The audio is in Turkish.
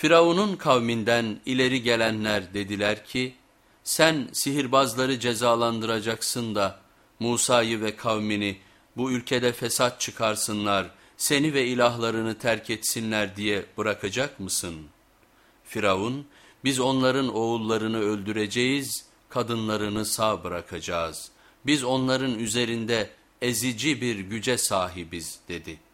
Firavun'un kavminden ileri gelenler dediler ki, sen sihirbazları cezalandıracaksın da Musa'yı ve kavmini bu ülkede fesat çıkarsınlar, seni ve ilahlarını terk etsinler diye bırakacak mısın? Firavun, biz onların oğullarını öldüreceğiz, kadınlarını sağ bırakacağız. Biz onların üzerinde ezici bir güce sahibiz dedi.''